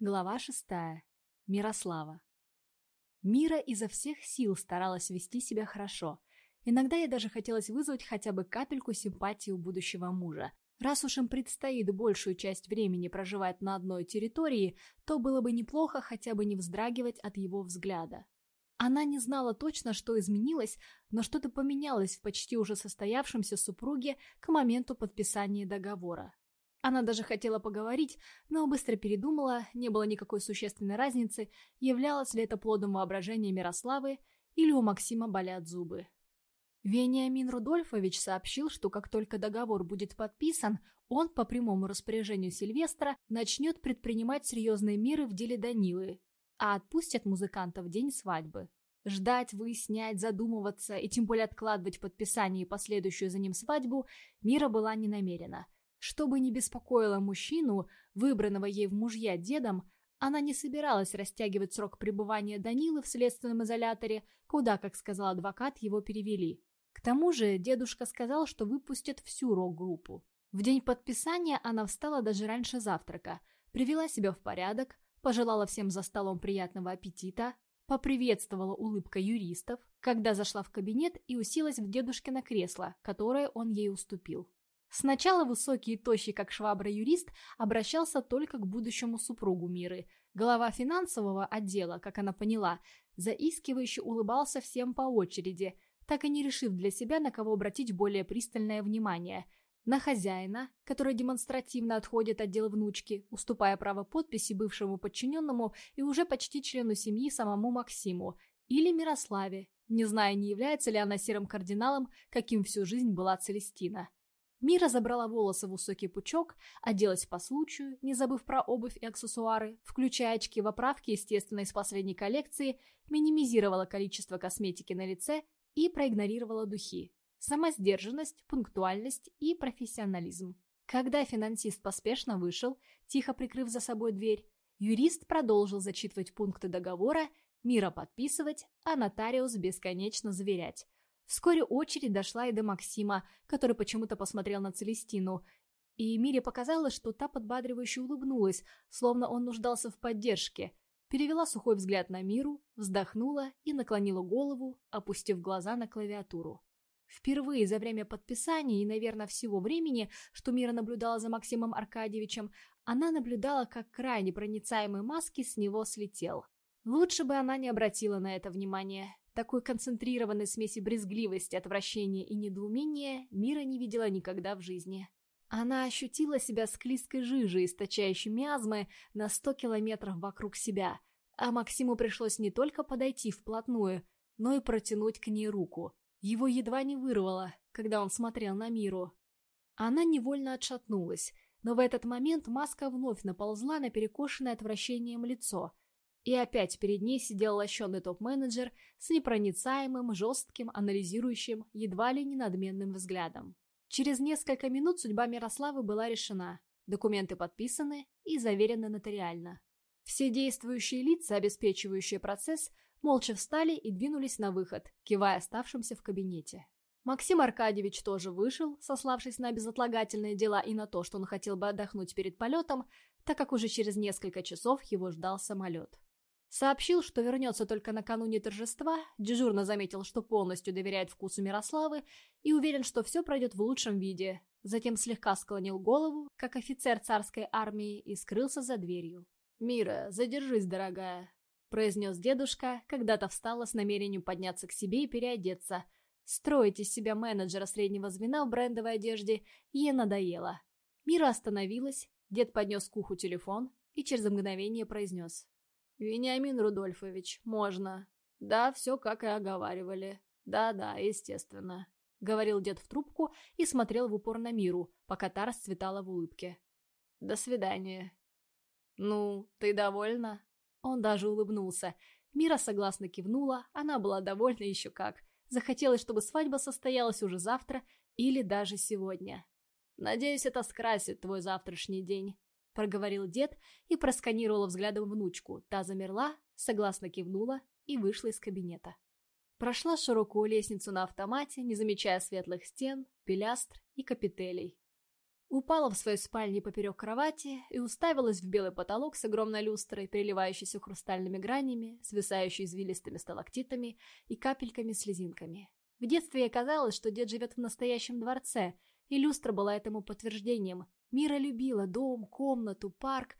Глава шестая. Мирослава. Мира изо всех сил старалась вести себя хорошо. Иногда ей даже хотелось вызвать хотя бы капельку симпатии у будущего мужа. Раз уж им предстоит большую часть времени проживать на одной территории, то было бы неплохо хотя бы не вздрагивать от его взгляда. Она не знала точно, что изменилось, но что-то поменялось в почти уже состоявшемся супруге к моменту подписания договора. Она даже хотела поговорить, но быстро передумала, не было никакой существенной разницы, являлось ли это плодом воображения Мирославы или у Максима болят зубы. Вениамин Рудольфович сообщил, что как только договор будет подписан, он по прямому распоряжению Сильвестра начнет предпринимать серьезные меры в деле Данилы, а отпустят музыканта в день свадьбы. Ждать, выяснять, задумываться и тем более откладывать подписание и последующую за ним свадьбу Мира была не намерена – чтобы не беспокоило мужчину, выбранного ей в мужья дедом, она не собиралась растягивать срок пребывания Данилы в следственном изоляторе, куда, как сказал адвокат, его перевели. К тому же дедушка сказал, что выпустят всю рок-группу. В день подписания она встала даже раньше завтрака, привела себя в порядок, пожелала всем за столом приятного аппетита, поприветствовала улыбкой юристов, когда зашла в кабинет и уселась в дедушкино кресло, которое он ей уступил. Сначала высокий и тощий, как швабра юрист, обращался только к будущему супругу Миры. Глава финансового отдела, как она поняла, заискивающе улыбался всем по очереди, так и не решив для себя, на кого обратить более пристальное внимание. На хозяина, который демонстративно отходит от дел внучки, уступая право подписи бывшему подчиненному и уже почти члену семьи самому Максиму, или Мирославе, не зная, не является ли она серым кардиналом, каким всю жизнь была Целестина. Мира забрала волосы в высокий пучок, оделась по случаю, не забыв про обувь и аксессуары, включая очки в оправке, естественно, из последней коллекции, минимизировала количество косметики на лице и проигнорировала духи. Самосдержанность, пунктуальность и профессионализм. Когда финансист поспешно вышел, тихо прикрыв за собой дверь, юрист продолжил зачитывать пункты договора, Мира подписывать, а нотариус бесконечно заверять – Вскоре очередь дошла и до Максима, который почему-то посмотрел на Целестину. И Мире показалось, что та подбадривающе улыбнулась, словно он нуждался в поддержке. Перевела сухой взгляд на Миру, вздохнула и наклонила голову, опустив глаза на клавиатуру. Впервые за время подписания и, наверное, всего времени, что Мира наблюдала за Максимом Аркадьевичем, она наблюдала, как крайне проницаемый маски с него слетел. Лучше бы она не обратила на это внимания. Такой концентрированной смеси брезгливости, отвращения и недоумения Мира не видела никогда в жизни. Она ощутила себя склизкой жижей, источающей миазмы на сто километров вокруг себя, а Максиму пришлось не только подойти вплотную, но и протянуть к ней руку. Его едва не вырвало, когда он смотрел на Миру. Она невольно отшатнулась, но в этот момент маска вновь наползла на перекошенное отвращением лицо – и опять перед ней сидел лощеный топ-менеджер с непроницаемым, жестким, анализирующим, едва ли не надменным взглядом. Через несколько минут судьба Мирославы была решена. Документы подписаны и заверены нотариально. Все действующие лица, обеспечивающие процесс, молча встали и двинулись на выход, кивая оставшимся в кабинете. Максим Аркадьевич тоже вышел, сославшись на безотлагательные дела и на то, что он хотел бы отдохнуть перед полетом, так как уже через несколько часов его ждал самолет. Сообщил, что вернется только накануне торжества, дежурно заметил, что полностью доверяет вкусу Мирославы и уверен, что все пройдет в лучшем виде. Затем слегка склонил голову, как офицер царской армии, и скрылся за дверью. «Мира, задержись, дорогая», — произнес дедушка, когда-то встала с намерением подняться к себе и переодеться. Строить из себя менеджера среднего звена в брендовой одежде ей надоело. Мира остановилась, дед поднес к уху телефон и через мгновение произнес. «Вениамин Рудольфович, можно. Да, все как и оговаривали. Да-да, естественно», — говорил дед в трубку и смотрел в упор на Миру, пока та расцветала в улыбке. «До свидания». «Ну, ты довольна?» Он даже улыбнулся. Мира согласно кивнула, она была довольна еще как. Захотелось, чтобы свадьба состоялась уже завтра или даже сегодня. «Надеюсь, это скрасит твой завтрашний день», проговорил дед и просканировал взглядом внучку. Та замерла, согласно кивнула и вышла из кабинета. Прошла широкую лестницу на автомате, не замечая светлых стен, пилястр и капителей. упала в своей спальне поперек кровати и уставилась в белый потолок с огромной люстрой, переливающейся хрустальными гранями, свисающей извилистыми сталактитами и капельками-слезинками. В детстве ей казалось, что дед живет в настоящем дворце, и люстра была этому подтверждением. Мира любила дом, комнату, парк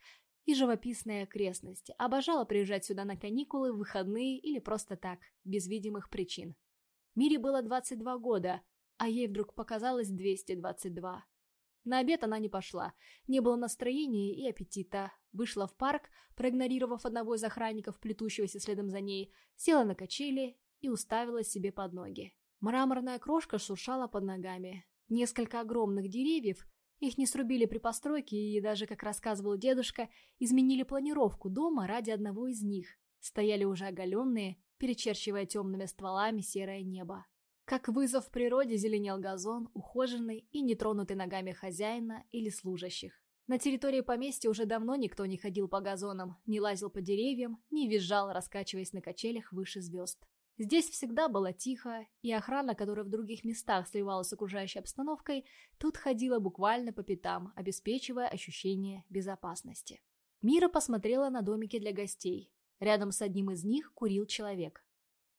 и живописные окрестности, обожала приезжать сюда на каникулы, выходные или просто так, без видимых причин. Мире было 22 года, а ей вдруг показалось 222. На обед она не пошла, не было настроения и аппетита. Вышла в парк, проигнорировав одного из охранников, плетущегося следом за ней, села на качели и уставилась себе под ноги. Мраморная крошка шуршала под ногами. Несколько огромных деревьев, их не срубили при постройке и даже, как рассказывал дедушка, изменили планировку дома ради одного из них. Стояли уже оголенные, перечерчивая темными стволами серое небо. Как вызов природе зеленел газон, ухоженный и нетронутый ногами хозяина или служащих. На территории поместья уже давно никто не ходил по газонам, не лазил по деревьям, не визжал, раскачиваясь на качелях выше звезд. Здесь всегда было тихо, и охрана, которая в других местах сливалась с окружающей обстановкой, тут ходила буквально по пятам, обеспечивая ощущение безопасности. Мира посмотрела на домики для гостей. Рядом с одним из них курил человек.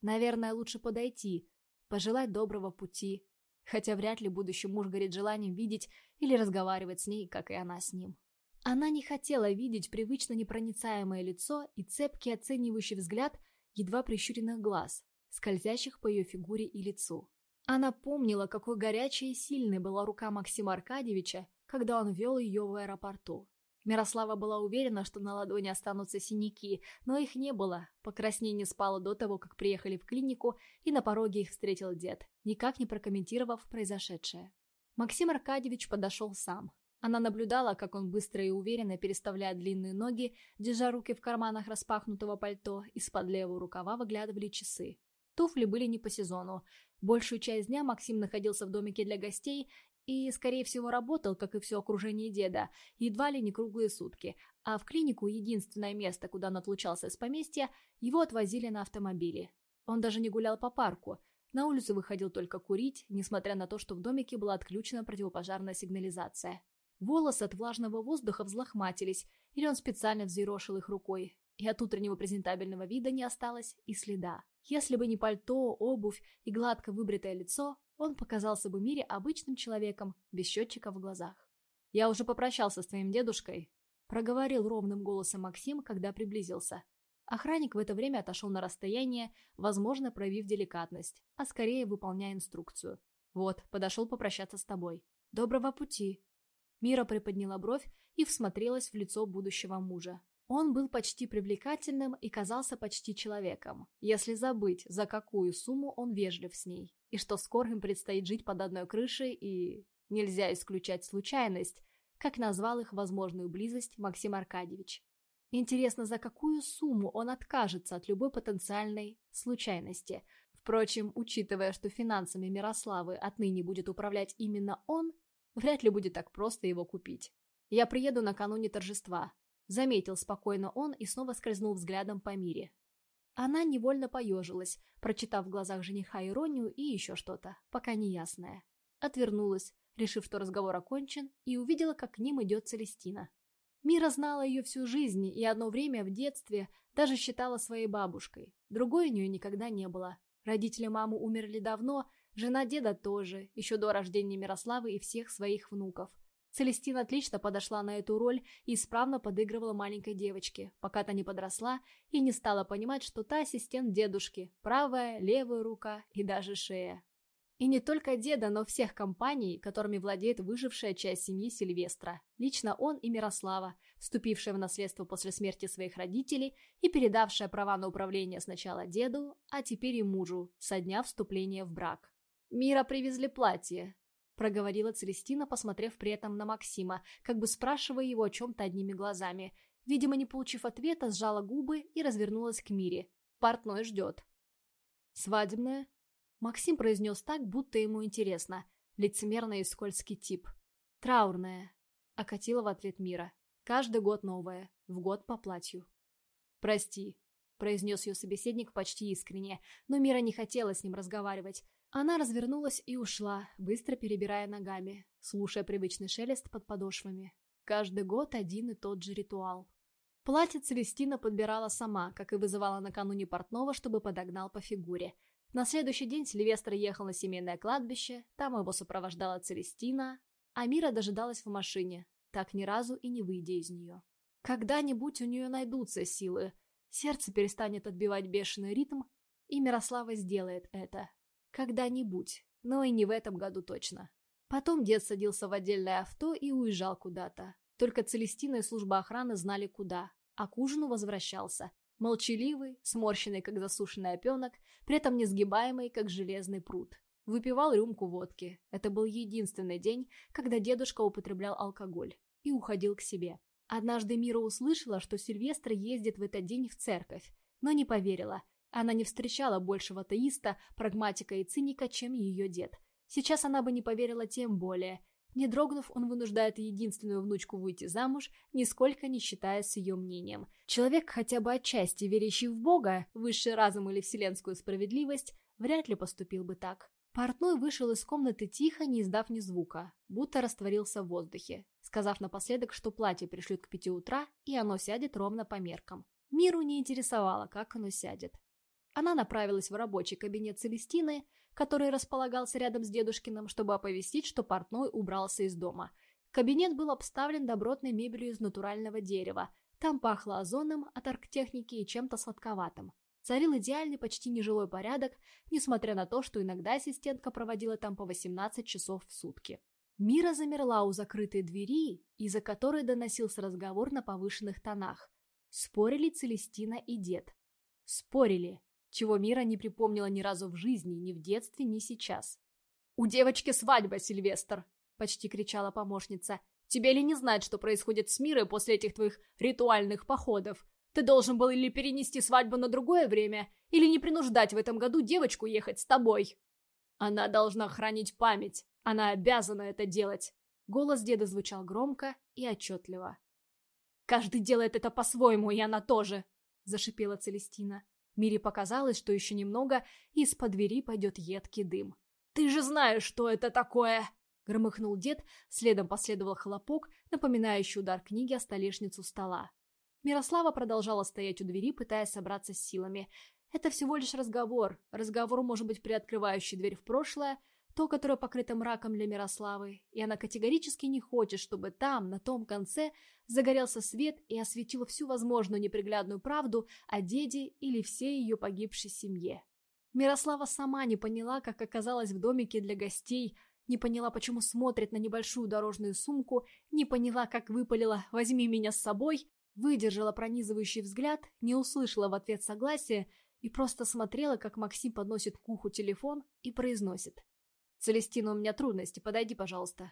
Наверное, лучше подойти, пожелать доброго пути, хотя вряд ли будущий муж горит желанием видеть или разговаривать с ней, как и она с ним. Она не хотела видеть привычно непроницаемое лицо и цепкий оценивающий взгляд едва прищуренных глаз, скользящих по ее фигуре и лицу. Она помнила, какой горячей и сильной была рука Максима Аркадьевича, когда он вел ее в аэропорту. Мирослава была уверена, что на ладони останутся синяки, но их не было. Покраснение спало до того, как приехали в клинику, и на пороге их встретил дед, никак не прокомментировав произошедшее. Максим Аркадьевич подошел сам. Она наблюдала, как он быстро и уверенно переставляет длинные ноги, держа руки в карманах распахнутого пальто, из-под левого рукава выглядывали часы. Туфли были не по сезону. Большую часть дня Максим находился в домике для гостей и, скорее всего, работал, как и все окружение деда, едва ли не круглые сутки, а в клинику, единственное место, куда он отлучался с поместья, его отвозили на автомобиле. Он даже не гулял по парку, на улицу выходил только курить, несмотря на то, что в домике была отключена противопожарная сигнализация. Волосы от влажного воздуха взлохматились, или он специально взъерошил их рукой, и от утреннего презентабельного вида не осталось и следа. Если бы не пальто, обувь и гладко выбритое лицо, он показался бы мире обычным человеком, без счетчика в глазах. «Я уже попрощался с твоим дедушкой», — проговорил ровным голосом Максим, когда приблизился. Охранник в это время отошел на расстояние, возможно, проявив деликатность, а скорее выполняя инструкцию. «Вот, подошел попрощаться с тобой. Доброго пути!» Мира приподняла бровь и всмотрелась в лицо будущего мужа. Он был почти привлекательным и казался почти человеком, если забыть, за какую сумму он вежлив с ней, и что скоро им предстоит жить под одной крышей, и нельзя исключать случайность, как назвал их возможную близость Максим Аркадьевич. Интересно, за какую сумму он откажется от любой потенциальной случайности. Впрочем, учитывая, что финансами Мирославы отныне будет управлять именно он, вряд ли будет так просто его купить. Я приеду накануне торжества, Заметил спокойно он и снова скользнул взглядом по мире. Она невольно поежилась, прочитав в глазах жениха иронию и еще что-то, пока неясное. Отвернулась, решив, что разговор окончен, и увидела, как к ним идет Целестина. Мира знала ее всю жизнь и одно время в детстве даже считала своей бабушкой. Другой у нее никогда не было. Родители мамы умерли давно, жена деда тоже, еще до рождения Мирославы и всех своих внуков. Целестина отлично подошла на эту роль и исправно подыгрывала маленькой девочке, пока та не подросла и не стала понимать, что та ассистент дедушки, правая, левая рука и даже шея. И не только деда, но всех компаний, которыми владеет выжившая часть семьи Сильвестра. Лично он и Мирослава, вступившая в наследство после смерти своих родителей и передавшая права на управление сначала деду, а теперь и мужу, со дня вступления в брак. Мира привезли платье, проговорила Целестина, посмотрев при этом на Максима, как бы спрашивая его о чем-то одними глазами. Видимо, не получив ответа, сжала губы и развернулась к Мире. Портной ждет. «Свадебная?» Максим произнес так, будто ему интересно. Лицемерный и скользкий тип. «Траурная», — окатила в ответ Мира. «Каждый год новая, в год по платью». «Прости», — произнес ее собеседник почти искренне, но Мира не хотела с ним разговаривать. Она развернулась и ушла, быстро перебирая ногами, слушая привычный шелест под подошвами. Каждый год один и тот же ритуал. Платье Целестина подбирала сама, как и вызывала накануне портного, чтобы подогнал по фигуре. На следующий день Сильвестр ехал на семейное кладбище, там его сопровождала Целестина, а Мира дожидалась в машине, так ни разу и не выйдя из нее. Когда-нибудь у нее найдутся силы, сердце перестанет отбивать бешеный ритм, и Мирослава сделает это. Когда-нибудь, но и не в этом году точно. Потом дед садился в отдельное авто и уезжал куда-то. Только Целестина и служба охраны знали куда, а к ужину возвращался. Молчаливый, сморщенный, как засушенный опенок, при этом несгибаемый, как железный пруд. Выпивал рюмку водки. Это был единственный день, когда дедушка употреблял алкоголь. И уходил к себе. Однажды Мира услышала, что Сильвестр ездит в этот день в церковь, но не поверила. Она не встречала большего атеиста, прагматика и циника, чем ее дед. Сейчас она бы не поверила тем более. Не дрогнув, он вынуждает единственную внучку выйти замуж, нисколько не считая с ее мнением. Человек, хотя бы отчасти верящий в Бога, высший разум или вселенскую справедливость, вряд ли поступил бы так. Портной вышел из комнаты тихо, не издав ни звука, будто растворился в воздухе, сказав напоследок, что платье пришлют к пяти утра, и оно сядет ровно по меркам. Миру не интересовало, как оно сядет. Она направилась в рабочий кабинет Целестины, который располагался рядом с дедушкиным, чтобы оповестить, что портной убрался из дома. Кабинет был обставлен добротной мебелью из натурального дерева. Там пахло озоном от арктехники и чем-то сладковатым. Царил идеальный, почти нежилой порядок, несмотря на то, что иногда ассистентка проводила там по 18 часов в сутки. Мира замерла у закрытой двери, из-за которой доносился разговор на повышенных тонах. Спорили Целестина и дед. Спорили чего Мира не припомнила ни разу в жизни, ни в детстве, ни сейчас. «У девочки свадьба, Сильвестр!» — почти кричала помощница. «Тебе ли не знать, что происходит с Мирой после этих твоих ритуальных походов? Ты должен был или перенести свадьбу на другое время, или не принуждать в этом году девочку ехать с тобой!» «Она должна хранить память, она обязана это делать!» Голос деда звучал громко и отчетливо. «Каждый делает это по-своему, и она тоже!» — зашипела Целестина. Мире показалось, что еще немного, и из-под двери пойдет едкий дым. «Ты же знаешь, что это такое!» Громыхнул дед, следом последовал хлопок, напоминающий удар книги о столешницу стола. Мирослава продолжала стоять у двери, пытаясь собраться с силами. Это всего лишь разговор. Разговор может быть приоткрывающий дверь в прошлое, то, которое покрыто мраком для Мирославы, и она категорически не хочет, чтобы там, на том конце, загорелся свет и осветил всю возможную неприглядную правду о деде или всей ее погибшей семье. Мирослава сама не поняла, как оказалась в домике для гостей, не поняла, почему смотрит на небольшую дорожную сумку, не поняла, как выпалила «возьми меня с собой», выдержала пронизывающий взгляд, не услышала в ответ согласия и просто смотрела, как Максим подносит к уху телефон и произносит. «Целестина, у меня трудности, подойди, пожалуйста».